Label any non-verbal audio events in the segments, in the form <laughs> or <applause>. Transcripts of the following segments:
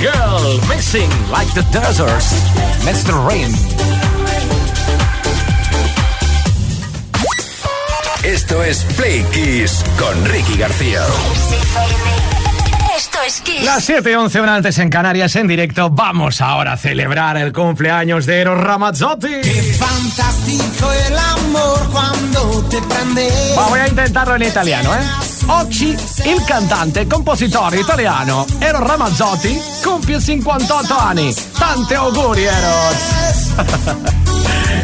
Girl, mixing like the deserts. Mr. Rain. Esto es Play Kiss con Ricky García. Esto es Kiss. Las 7 y 11 horas antes en Canarias en directo. Vamos ahora a celebrar el cumpleaños de Eros Ramazzotti. Qué fantástico el amor cuando te prende. Va, voy a intentarlo en italiano, eh. Oggi il cantante e compositore italiano Eros Ramazzotti compie 58 anni. Tante auguri, Eros. <laughs>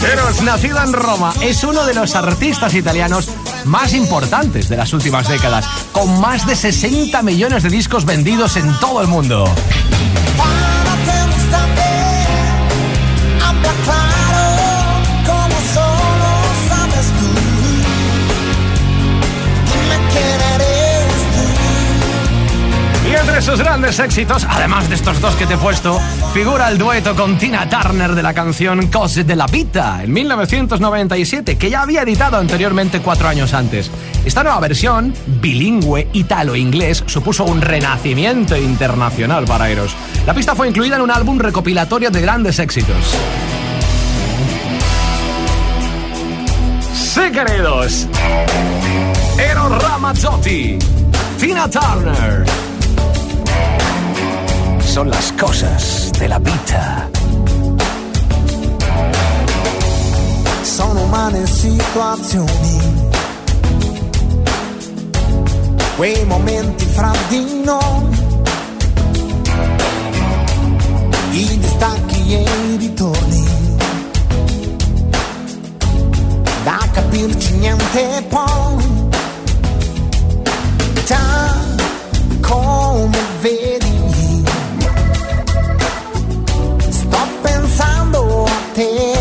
Eros, nacido en Roma, es uno de los artistas italianos más importantes de las últimas décadas, con más de 60 millones de discos vendidos en todo el mundo. Entre sus grandes éxitos, además de estos dos que te he puesto, figura el dueto con Tina Turner de la canción Cose de la Vita en 1997, que ya había editado anteriormente cuatro años antes. Esta nueva versión, bilingüe italo-inglés, supuso un renacimiento internacional para Eros. La pista fue incluida en un álbum recopilatorio de grandes éxitos. Sí, queridos. Eros Ramazzotti, Tina Turner son las cosas de la vita. Sono umane situazioni, quei momenti fra di noi, i distacchi e i ritorni, da capirci niente poi, già come vedi. Oh yeah.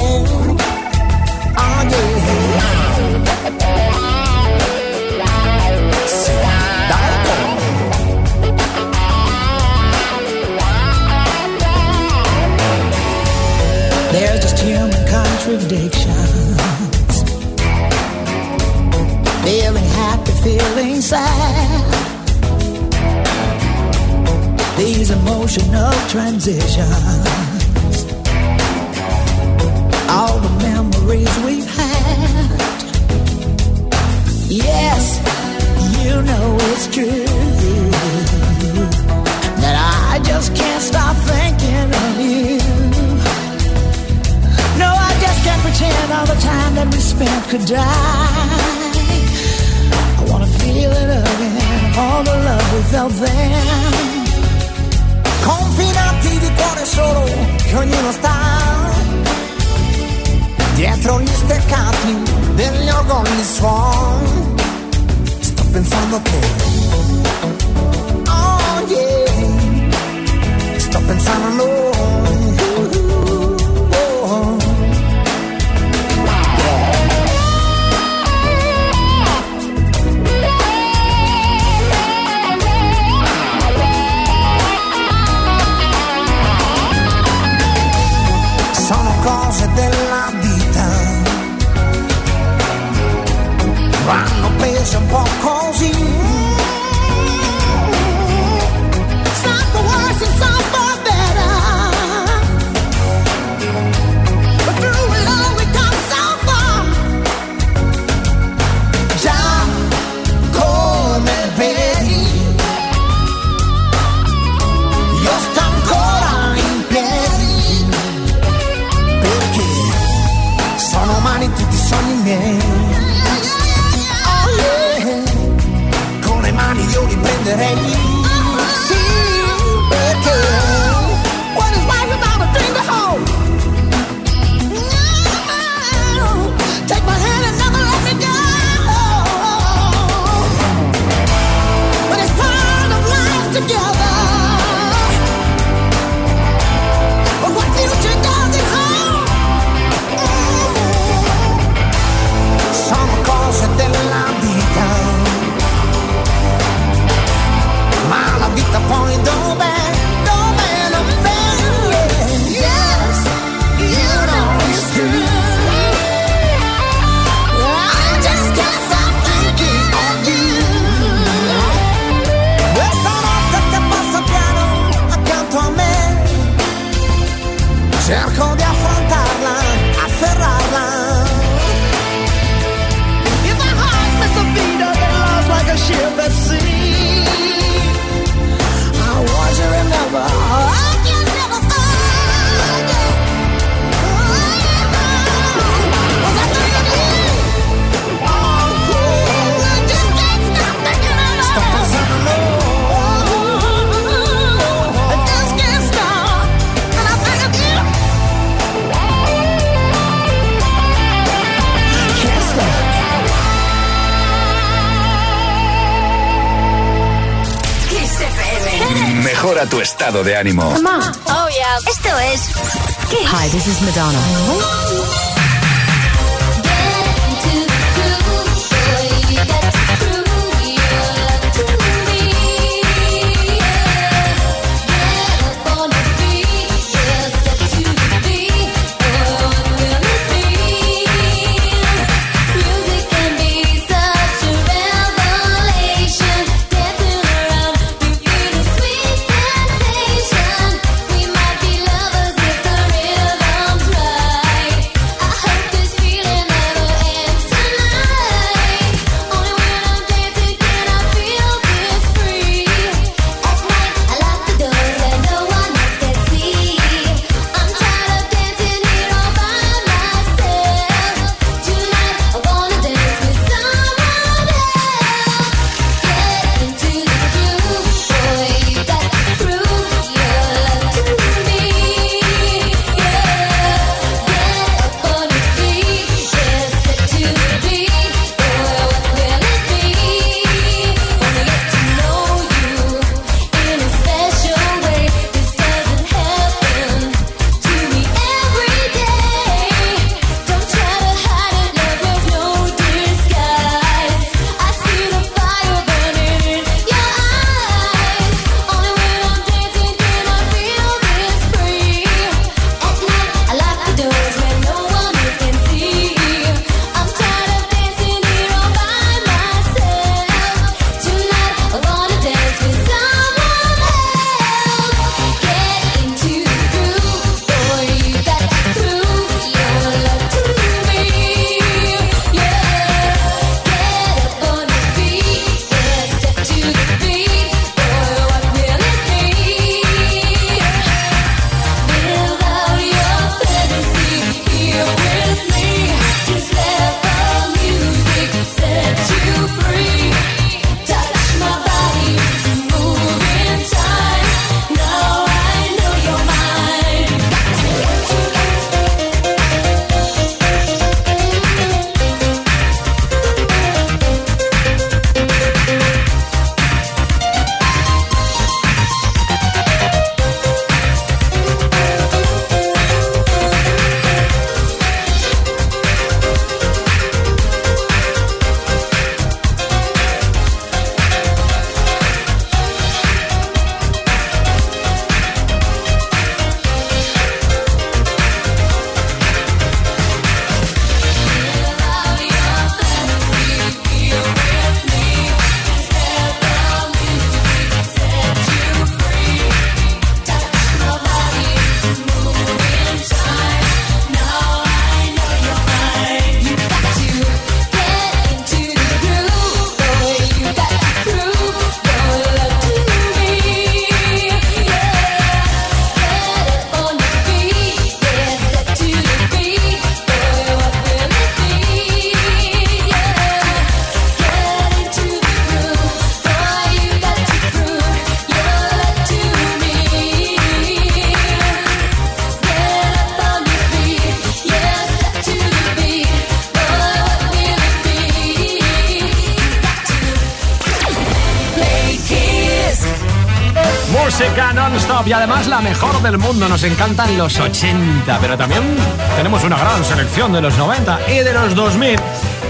There's just human contradictions. Feeling happy, feeling sad. These emotional transitions. Know it's true. That I just can't stop thinking of you. No, I just can't pretend all the time that we spent could die. I wanna feel it again, all the love di cuore solo, dietro gli steccati degli orgogli suon. Sto pensando a te. Estado de ánimo. Oh, yeah. Esto es. Hi, this is Madonna. Y además la mejor del mundo. Nos encantan los 80, pero también tenemos una gran selección de los 90 y de los 2000.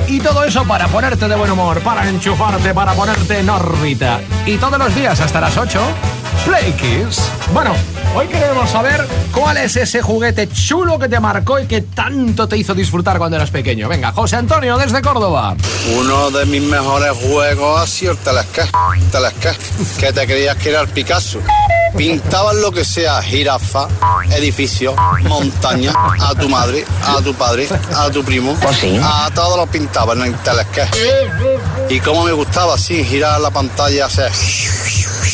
Y todo eso para ponerte de buen humor, para enchufarte, para ponerte en órbita. Y todos los días hasta las 8, Play Kiss. Bueno, hoy queremos saber cuál es ese juguete chulo que te marcó y que tanto te hizo disfrutar cuando eras pequeño. Venga, José Antonio desde Córdoba. Uno de mis mejores juegos ha sido el Telesca. que te creías que era el Picasso. Pintaban lo que sea, jirafa, edificio, montaña, a tu madre, a tu padre, a tu primo. Pues a todos los pintaban en. Y cómo me gustaba así, girar la pantalla, hacer...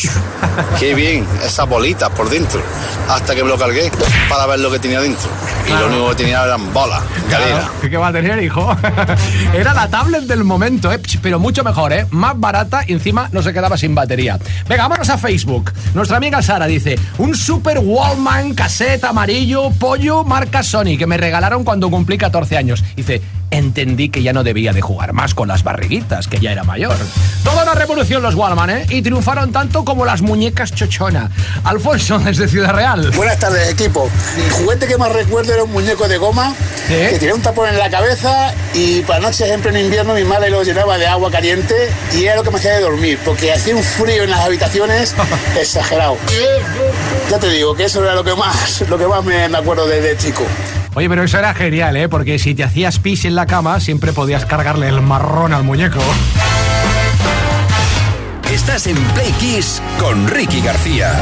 <laughs> Qué bien, esas bolitas por dentro. Hasta que me lo cargué para ver lo que tenía dentro. Y lo único que tenía eran bolas. Claro. ¿Qué va a tener, hijo? <laughs> Era la tablet del momento, ¿eh? pero mucho mejor, ¿eh? Más barata y encima no se quedaba sin batería. Venga, vámonos a Facebook. Nuestra amiga Sara dice: Un Super Wallman cassette amarillo pollo marca Sony que me regalaron cuando cumplí 14 años. Dice: entendí que ya no debía de jugar más con las barriguitas, que ya era mayor. Toda una revolución los Wallman, ¿eh? Y triunfaron tanto como las muñecas chochona. Alfonso, <laughs> desde Ciudad Real. Buenas tardes, equipo. El juguete que más recuerdo era un muñeco de goma que tenía un tapón en la cabeza y para noches en pleno invierno mi madre lo llenaba de agua caliente y era lo que me hacía de dormir porque hacía un frío en las habitaciones <laughs> exagerado. Ya te digo que eso era lo que más, lo que más me, me acuerdo desde chico. Oye, pero eso era genial, ¿eh? Porque si te hacías pis en la cama, siempre podías cargarle el marrón al muñeco. Estás en Play Kiss con Ricky García.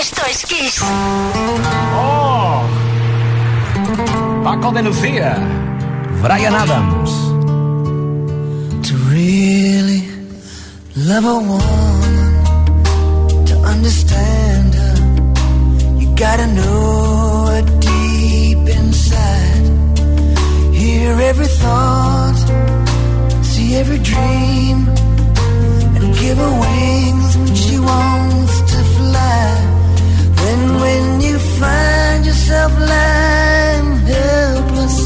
Esto es Kiss. ¡Oh! Paco de Lucía. Brian Adams. To really love a woman, to understand her, you gotta know Hear every thought, see every dream, and give her wings when she wants to fly. Then when you find yourself lying helpless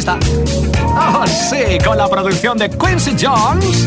esta. Oh, sí, con la producción de Quincy Jones.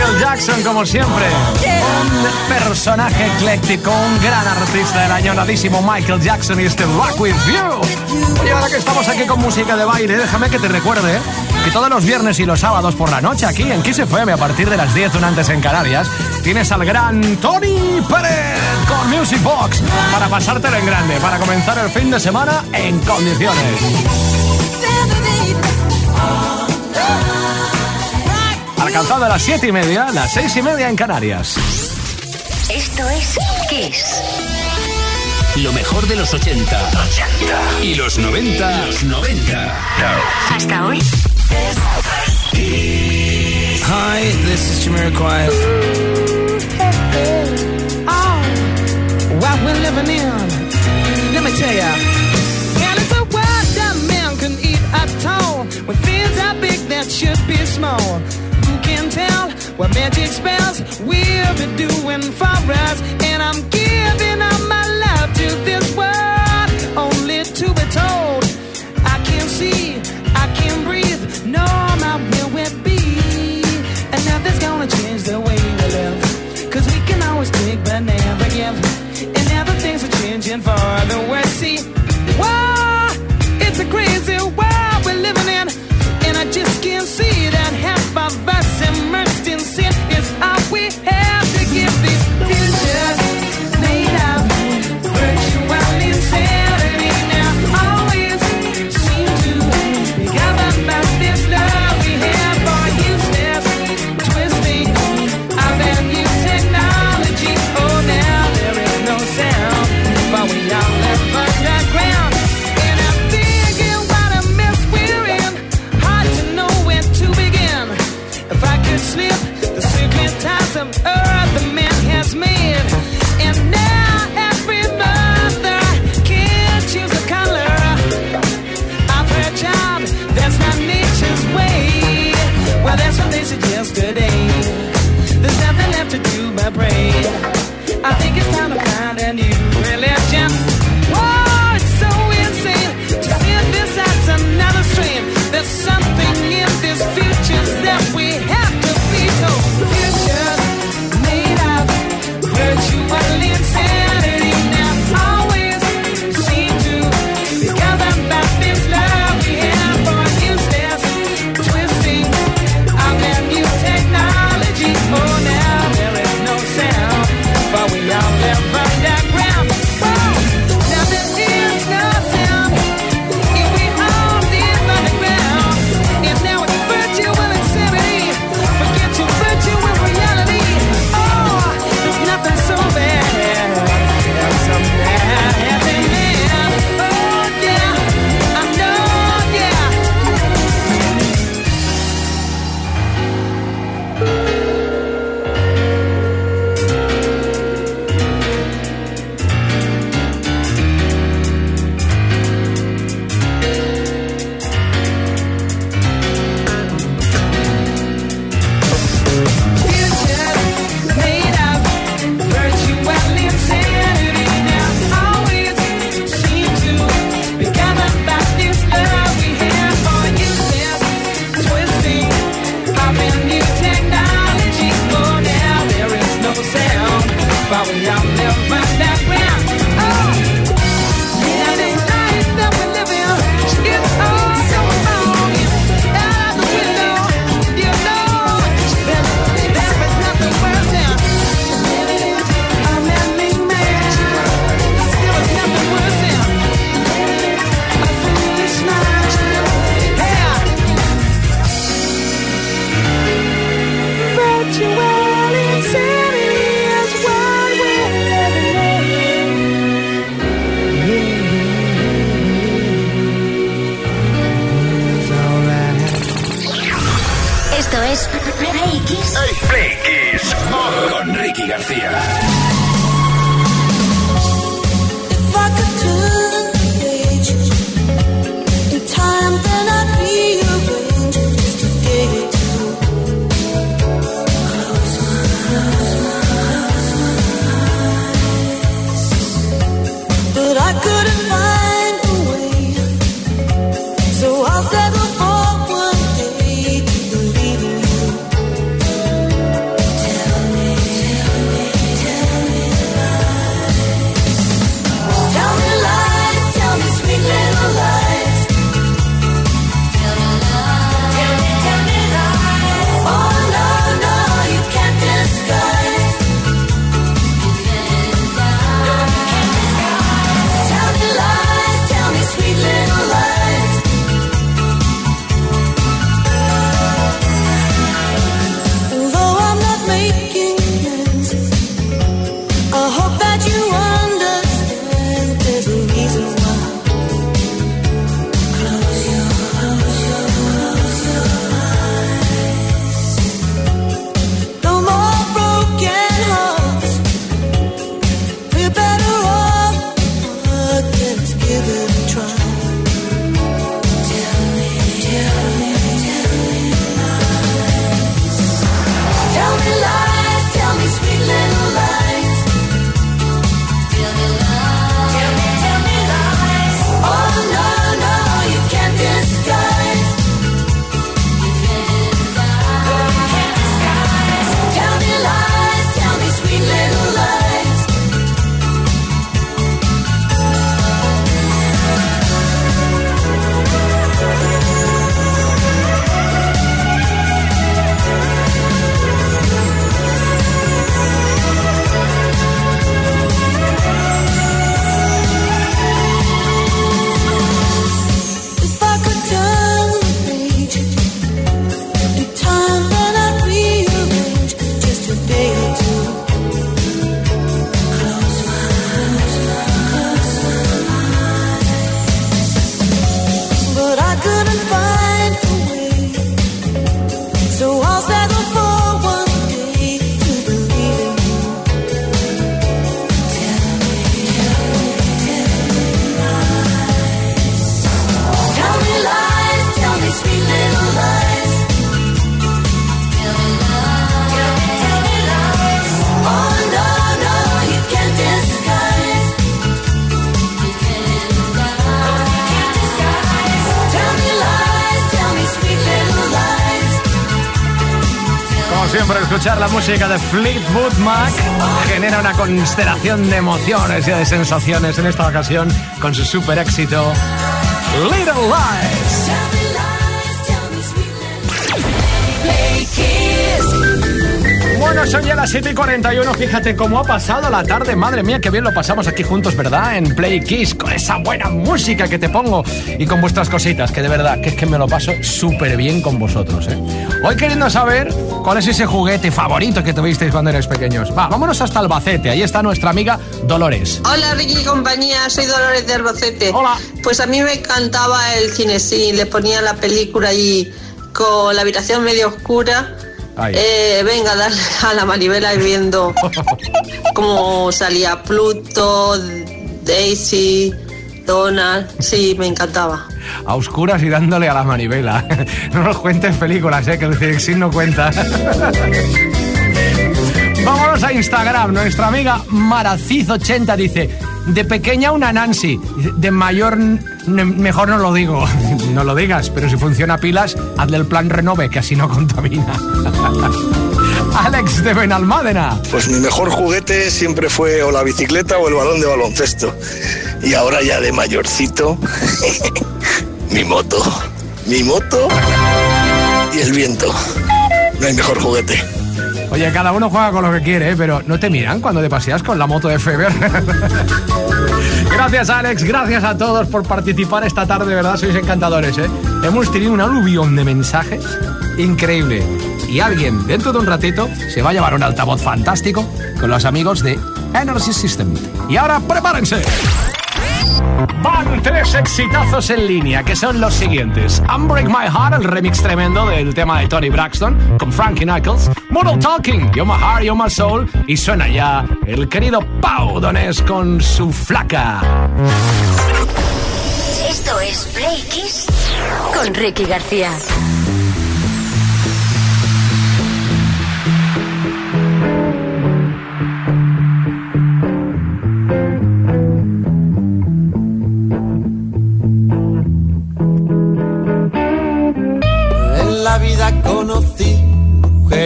Michael Jackson, como siempre. Un personaje ecléctico, un gran artista del añoradísimo Michael Jackson y este Rock With You. Y ahora que estamos aquí con música de baile, déjame que te recuerde que todos los viernes y los sábados por la noche aquí en Kiss FM a partir de las 10, un antes en Canarias, tienes al gran Tony Pérez con Music Box para pasártelo en grande, para comenzar el fin de semana en condiciones. Alcanzado a las 7 y media, las 6 y media en Canarias. Esto es Kiss. Lo mejor de los 80. Y los 90. Los 90. Hasta hoy. Hi, this is Jamiroquai. Oh, what we're living in. Let me tell ya. And it's a world that man can eat at all. When things are big that should be small. Tell what magic spells we'll be doing for us? And I'm giving up my love to this world, only to be told I can see, I can breathe. No, my will will be. And nothing's gonna change the way we live. Cause we can always take but never give. And never things are changing for the worse. See, whoa, it's a crazy world we're living in. And I just can't see that half sin is all we have escuchar la música de Fleetwood Mac genera una constelación de emociones y de sensaciones en esta ocasión con su super éxito Little Lies. Bueno, son ya las 7 y 41. Fíjate cómo ha pasado la tarde. Madre mía, qué bien lo pasamos aquí juntos, ¿verdad? En Play Kiss, con esa buena música que te pongo y con vuestras cositas, que de verdad, que es que me lo paso súper bien con vosotros, ¿eh? Hoy queriendo saber cuál es ese juguete favorito que tuvisteis cuando erais pequeños. Va, vámonos hasta Albacete. Ahí está nuestra amiga Dolores. Hola Ricky y compañía, soy Dolores de Albacete. Hola. Pues a mí me encantaba el cinesín, le ponía la película allí con la habitación medio oscura. Eh, venga, darle a la manivela y viendo <laughs> cómo salía Pluto, Daisy, Donald. Sí, me encantaba. A oscuras y dándole a la manivela. <laughs> No nos cuentes películas, ¿eh? Que el Cinexin no cuenta. <laughs> Vámonos a Instagram. Nuestra amiga Maraciz80 dice: De pequeña una Nancy, de mayor mejor no lo digo. <laughs> No lo digas, pero si funciona pilas, hazle el plan renove, que así no contamina. <laughs> Alex de Benalmádena. Pues mi mejor juguete siempre fue o la bicicleta o el balón de baloncesto. Y ahora ya de mayorcito, <laughs> mi moto. Mi moto y el viento. No hay mejor juguete. Oye, cada uno juega con lo que quiere, ¿eh? pero no te miran cuando te paseas con la moto de Feber. <laughs> gracias, Alex. Gracias a todos por participar esta tarde, de verdad, sois encantadores. ¿eh? Hemos tenido un aluvión de mensajes increíble. y alguien dentro de un ratito se va a llevar un altavoz fantástico con los amigos de Energy System. Y ahora prepárense. Van tres exitazos en línea, que son los siguientes. Unbreak My Heart, el remix tremendo del tema de Tony Braxton, con Frankie Knuckles. Mortal Talking, You're My Heart, You're My Soul. Y suena ya el querido Pau Donés con su flaca. Esto es Play Kiss con Ricky García.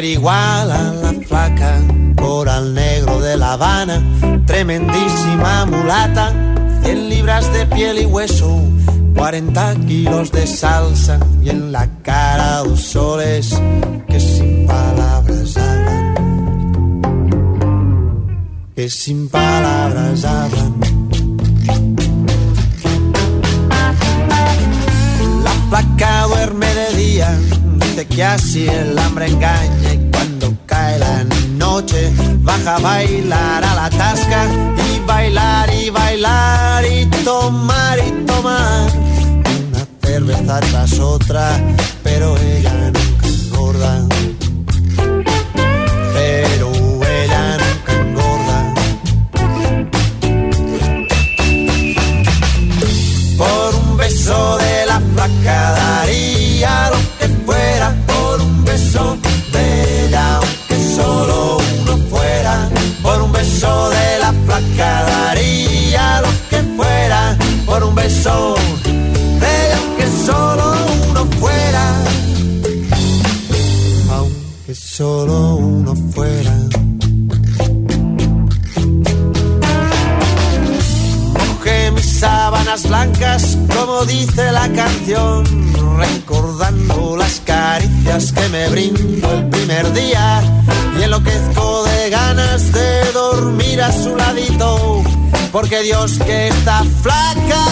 Igual a la flaca, coral negro de La Habana, tremendísima mulata, 100 libras de piel y hueso, 40 kilos de salsa y en la cara dos soles que sin palabras hablan, que sin palabras hablan. La flaca duerme de día, dice que así el hambre engaña baja a bailar a la tasca y bailar y bailar y tomar y tomar una cerveza tras otra, pero ella nunca engorda. Porque Dios que está flaca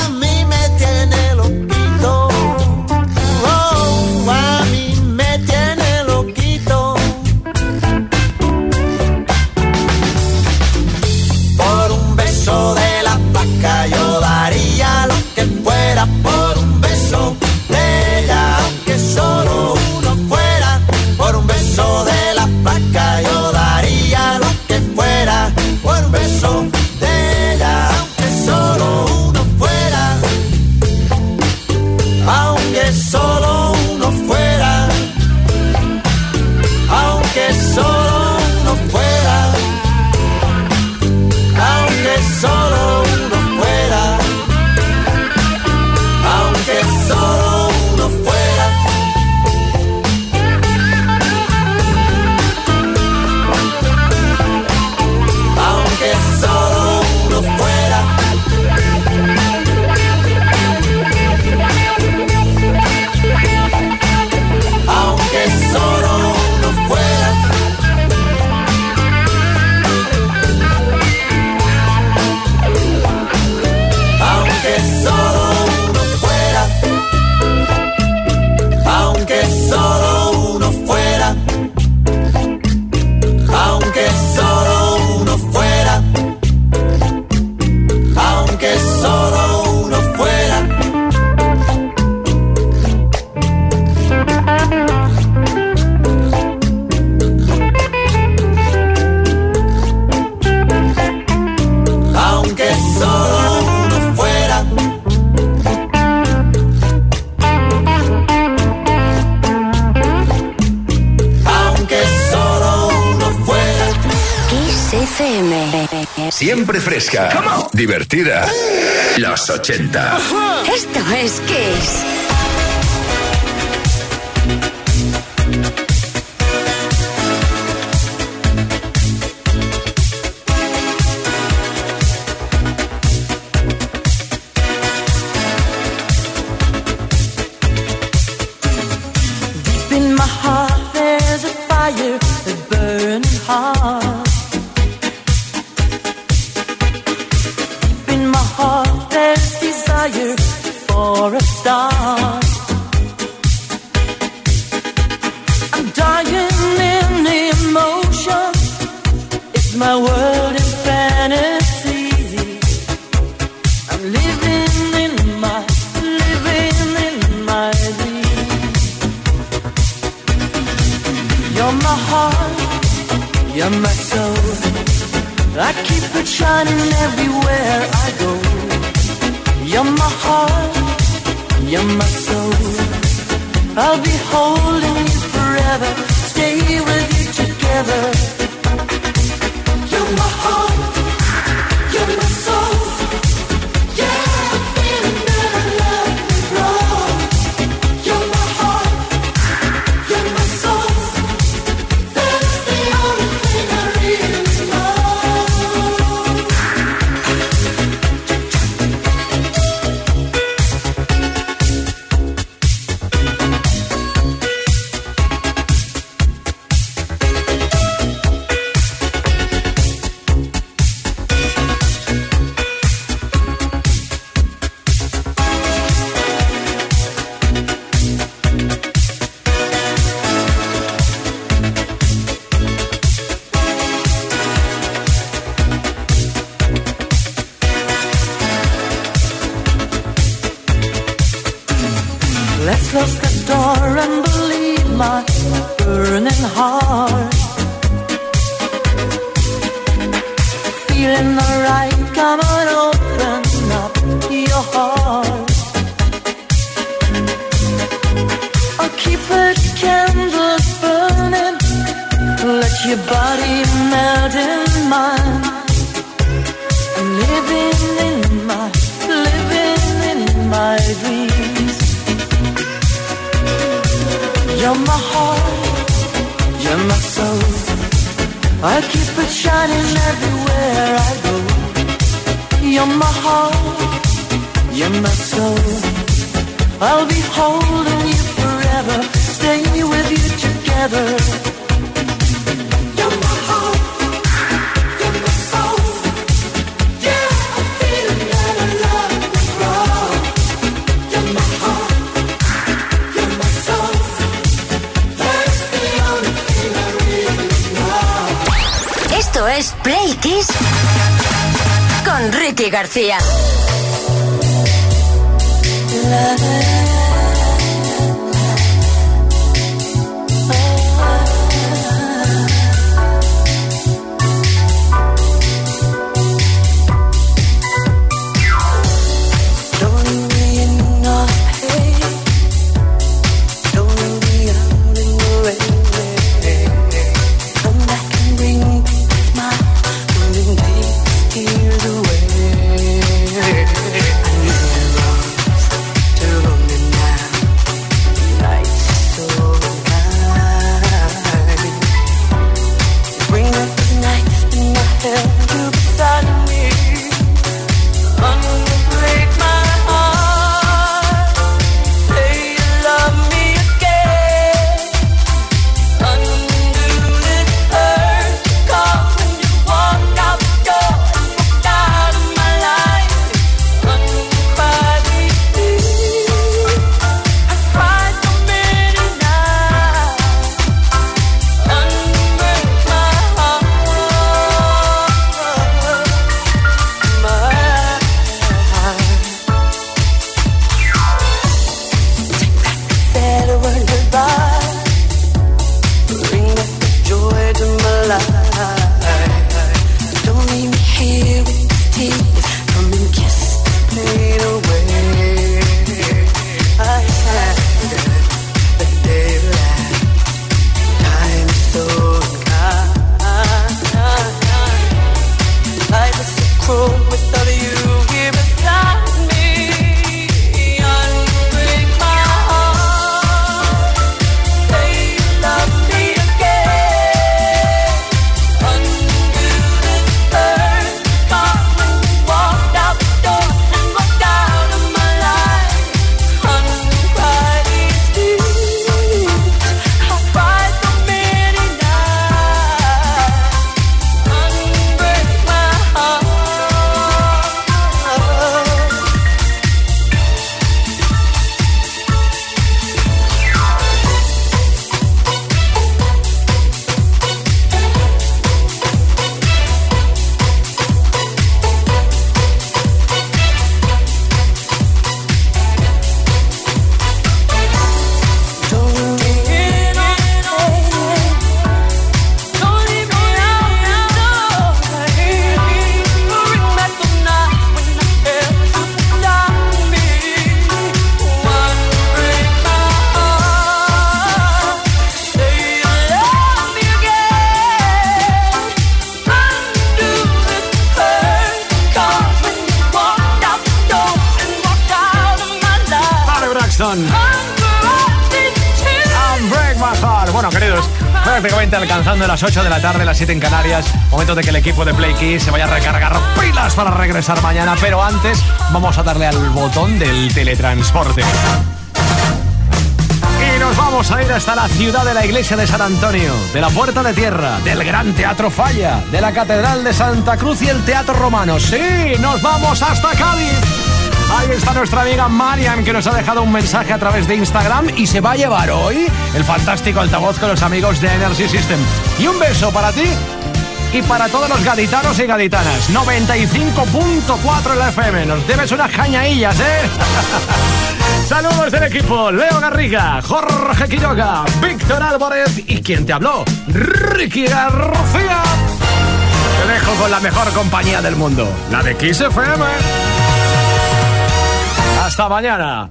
Divertida. Los 80. shining everywhere I go. You're my heart, you're my soul. I'll be holding you forever, stay with you together. You're my heart. García. 7 en Canarias. Momento de que el equipo de Play Kiss se vaya a recargar pilas para regresar mañana. Pero antes, vamos a darle al botón del teletransporte. Y nos vamos a ir hasta la ciudad de la iglesia de San Antonio, de la Puerta de Tierra, del Gran Teatro Falla, de la Catedral de Santa Cruz y el Teatro Romano. Sí, nos vamos hasta Cádiz. Ahí está nuestra amiga Marian que nos ha dejado un mensaje a través de Instagram y se va a llevar hoy el fantástico altavoz con los amigos de Energy System. Y un beso para ti y para todos los gaditanos y gaditanas. 95.4 en la FM. Nos debes unas cañaillas, ¿eh? <laughs> Saludos del equipo. Leo Garriga, Jorge Quiroga, Víctor Álvarez y quien te habló, Ricky García. Te dejo con la mejor compañía del mundo, la de Kiss FM. Hasta mañana.